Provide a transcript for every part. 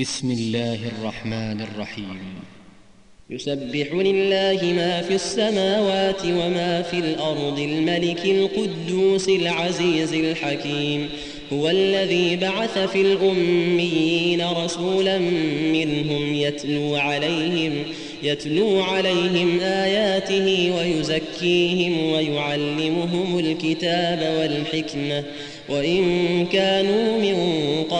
بسم الله الرحمن الرحيم. يسبح لله ما في السماوات وما في الأرض الملك القدوس العزيز الحكيم. هو الذي بعث في الأميين رسولا منهم يتلو عليهم يتلو عليهم آياته ويزكيهم ويعلمهم الكتاب والحكمة. وإن كانوا من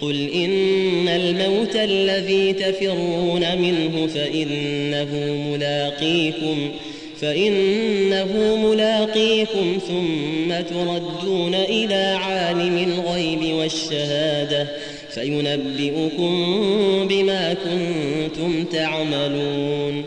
قل إن الموت الذي تفرون منه فإنه ملاقيكم فإنه ملاقيكم ثم تردون إلى عالم الغيب والشهادة فينبئكم بما كنتم تعملون